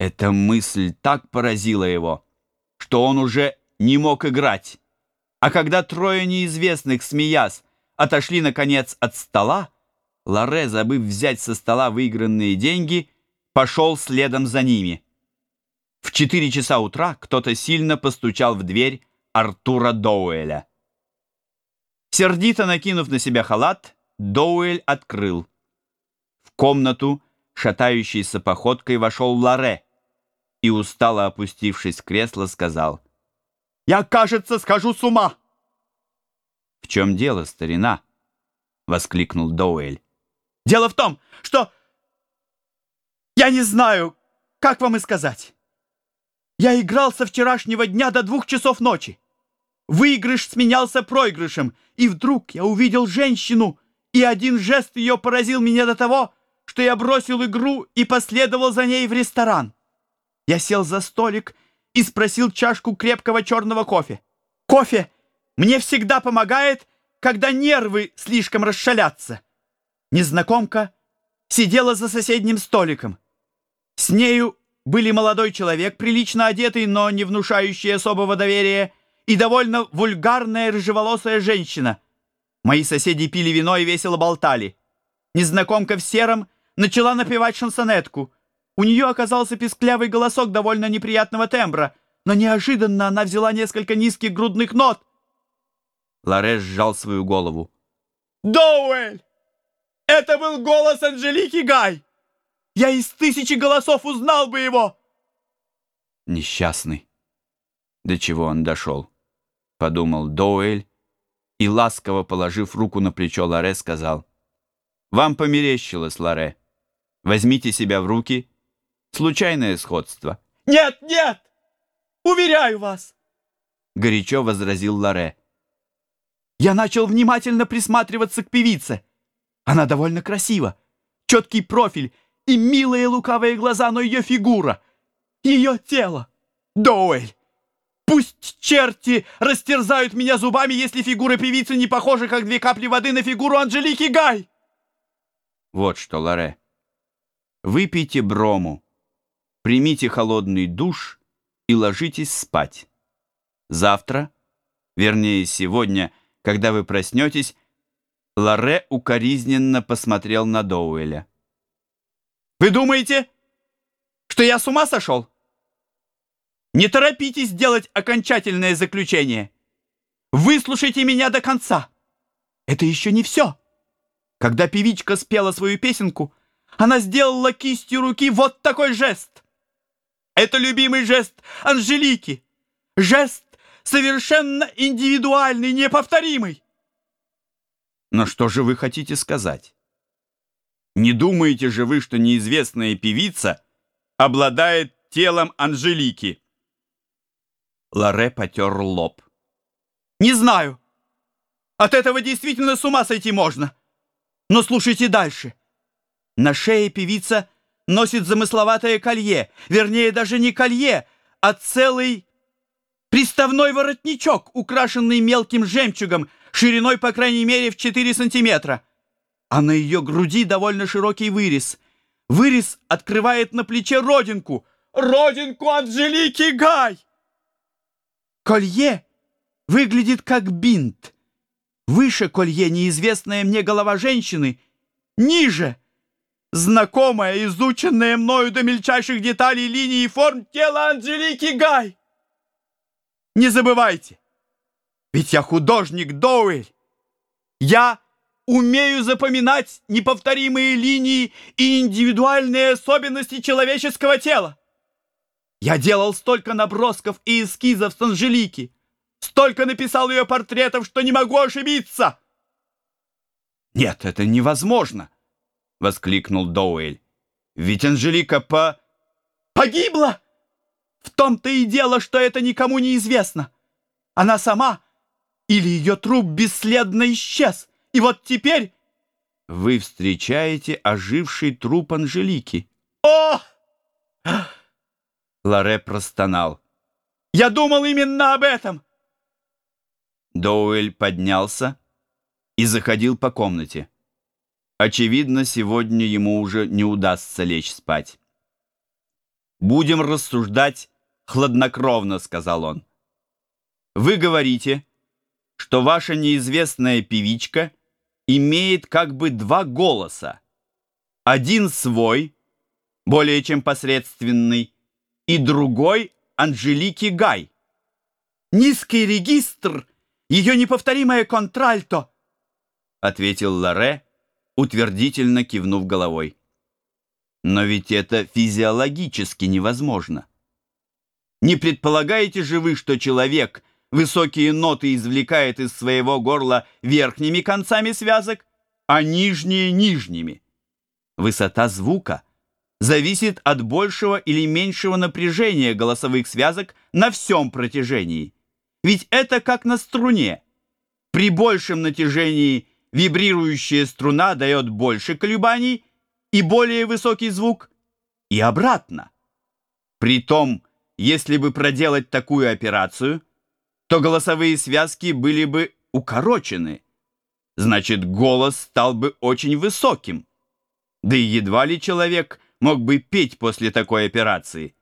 Эта мысль так поразила его, что он уже не мог играть. А когда трое неизвестных, смеясь, отошли, наконец, от стола, Лоре, забыв взять со стола выигранные деньги, пошел следом за ними. В четыре часа утра кто-то сильно постучал в дверь Артура Доуэля. Сердито накинув на себя халат, Доуэль открыл. В комнату, шатающейся походкой, вошел Лоре и, устало опустившись в кресло, сказал, «Я, кажется, схожу с ума!» «В чем дело, старина?» — воскликнул Доуэль. «Дело в том, что я не знаю, как вам и сказать. Я играл со вчерашнего дня до двух часов ночи. Выигрыш сменялся проигрышем, и вдруг я увидел женщину, и один жест ее поразил меня до того, что я бросил игру и последовал за ней в ресторан. Я сел за столик и спросил чашку крепкого черного кофе. Кофе мне всегда помогает, когда нервы слишком расшалятся. Незнакомка сидела за соседним столиком. С нею были молодой человек, прилично одетый, но не внушающий особого доверия, и довольно вульгарная рыжеволосая женщина. Мои соседи пили вино и весело болтали. Незнакомка в сером начала напевать шансонетку. У нее оказался писклявый голосок довольно неприятного тембра, но неожиданно она взяла несколько низких грудных нот. Лареш сжал свою голову. «Доуэль! Это был голос Анжелики Гай! Я из тысячи голосов узнал бы его!» Несчастный. До чего он дошел? Подумал Доуэль и, ласково положив руку на плечо Ларе, сказал, «Вам померещилось, Ларе. Возьмите себя в руки. Случайное сходство». «Нет, нет! Уверяю вас!» Горячо возразил Ларе. «Я начал внимательно присматриваться к певице. Она довольно красива. Четкий профиль и милые лукавые глаза, но ее фигура, ее тело. Доуэль, пусть черти растерзают меня зубами, если фигура певицы не похожа, как две капли воды, на фигуру Анжелики Гай. Вот что, Лоре, выпейте брому, примите холодный душ и ложитесь спать. Завтра, вернее сегодня, когда вы проснетесь, Лоре укоризненно посмотрел на Доуэля. Вы думаете, что я с ума сошел? Не торопитесь делать окончательное заключение. Выслушайте меня до конца. Это еще не все. Когда певичка спела свою песенку, она сделала кистью руки вот такой жест. Это любимый жест Анжелики. Жест совершенно индивидуальный, неповторимый. Но что же вы хотите сказать? Не думаете же вы, что неизвестная певица обладает телом Анжелики?» Ларе потер лоб. «Не знаю. От этого действительно с ума сойти можно. Но слушайте дальше. На шее певица носит замысловатое колье, вернее, даже не колье, а целый приставной воротничок, украшенный мелким жемчугом, шириной, по крайней мере, в 4 сантиметра а на ее груди довольно широкий вырез. Вырез открывает на плече родинку. Родинку Анжелики Гай! Колье выглядит как бинт. Выше колье неизвестная мне голова женщины. Ниже знакомая, изученная мною до мельчайших деталей линии и форм тела Анжелики Гай. Не забывайте, ведь я художник Доуэль. Я умею запоминать неповторимые линии и индивидуальные особенности человеческого тела. Я делал столько набросков и эскизов с Анжелики, столько написал ее портретов, что не могу ошибиться. «Нет, это невозможно!» — воскликнул Доуэль. «Ведь Анжелика по... погибла! В том-то и дело, что это никому не известно. Она сама или ее труп бесследно исчез. И вот теперь вы встречаете оживший труп Анжелики. О! Ларе простонал. Я думал именно об этом. Доуэль поднялся и заходил по комнате. Очевидно, сегодня ему уже не удастся лечь спать. «Будем рассуждать хладнокровно», — сказал он. «Вы говорите, что ваша неизвестная певичка имеет как бы два голоса. Один свой, более чем посредственный, и другой Анжелики Гай. Низкий регистр, ее неповторимое контральто, ответил Ларе, утвердительно кивнув головой. Но ведь это физиологически невозможно. Не предполагаете же вы, что человек высокие ноты извлекает из своего горла верхними концами связок, а нижние — нижними? Высота звука зависит от большего или меньшего напряжения голосовых связок на всем протяжении. Ведь это как на струне. При большем натяжении вибрирующая струна дает больше колебаний и более высокий звук, и обратно. Притом, если бы проделать такую операцию, то голосовые связки были бы укорочены. Значит, голос стал бы очень высоким. Да и едва ли человек мог бы петь после такой операции.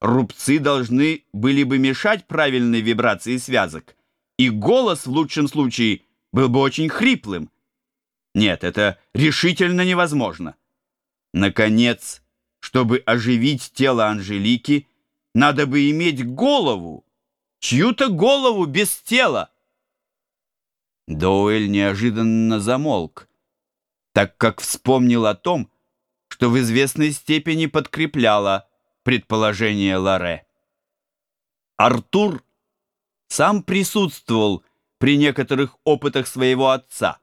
Рубцы должны были бы мешать правильной вибрации связок, и голос в лучшем случае был бы очень хриплым. Нет, это решительно невозможно. Наконец, чтобы оживить тело Анжелики, надо бы иметь голову, чью-то голову без тела. Доуэль неожиданно замолк, так как вспомнил о том, что в известной степени подкрепляло предположение Ларе. Артур сам присутствовал при некоторых опытах своего отца.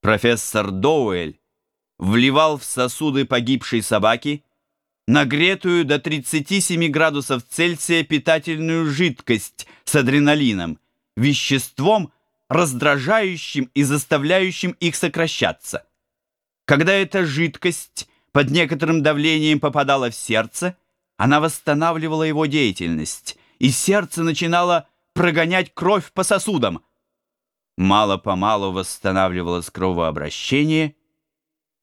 Профессор Доуэль вливал в сосуды погибшей собаки нагретую до 37 градусов Цельсия питательную жидкость с адреналином, веществом, раздражающим и заставляющим их сокращаться. Когда эта жидкость под некоторым давлением попадала в сердце, она восстанавливала его деятельность, и сердце начинало прогонять кровь по сосудам. Мало-помалу восстанавливалось кровообращение,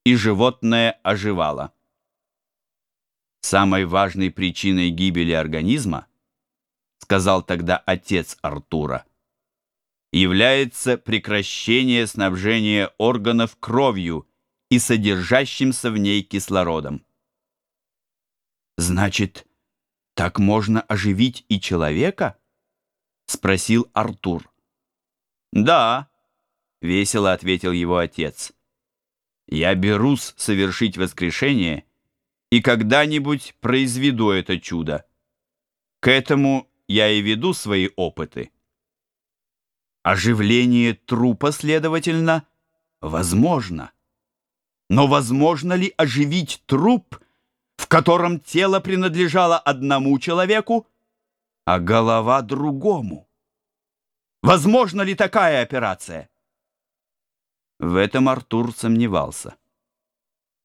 и животное оживало. Самой важной причиной гибели организма, сказал тогда отец Артура, является прекращение снабжения органов кровью и содержащимся в ней кислородом. Значит, так можно оживить и человека? Спросил Артур. Да, весело ответил его отец. Я берусь совершить воскрешение и когда-нибудь произведу это чудо. К этому я и веду свои опыты. Оживление трупа, следовательно, возможно. Но возможно ли оживить труп, в котором тело принадлежало одному человеку, а голова другому? Возможно ли такая операция? В этом Артур сомневался.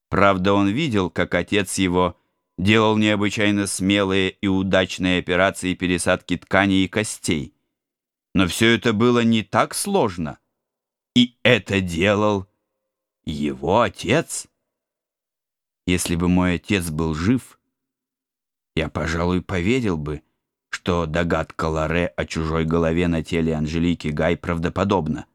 Правда, он видел, как отец его делал необычайно смелые и удачные операции пересадки тканей и костей. Но все это было не так сложно. И это делал его отец. Если бы мой отец был жив, я, пожалуй, поверил бы, что догадка Ларе о чужой голове на теле Анжелики Гай правдоподобна.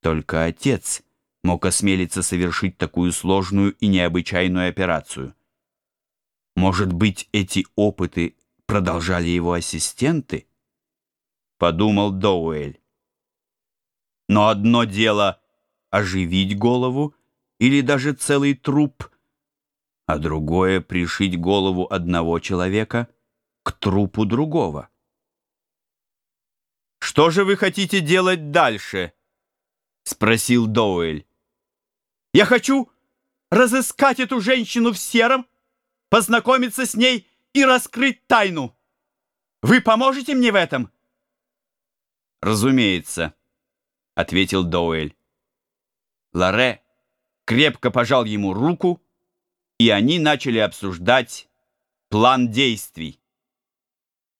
Только отец мог осмелиться совершить такую сложную и необычайную операцию. Может быть, эти опыты продолжали его ассистенты? Подумал Доуэль. Но одно дело оживить голову или даже целый труп, а другое пришить голову одного человека к трупу другого. «Что же вы хотите делать дальше?» — спросил Доуэль. «Я хочу разыскать эту женщину в сером, познакомиться с ней и раскрыть тайну. Вы поможете мне в этом?» «Разумеется», — ответил Доуэль. Ларе крепко пожал ему руку, и они начали обсуждать план действий.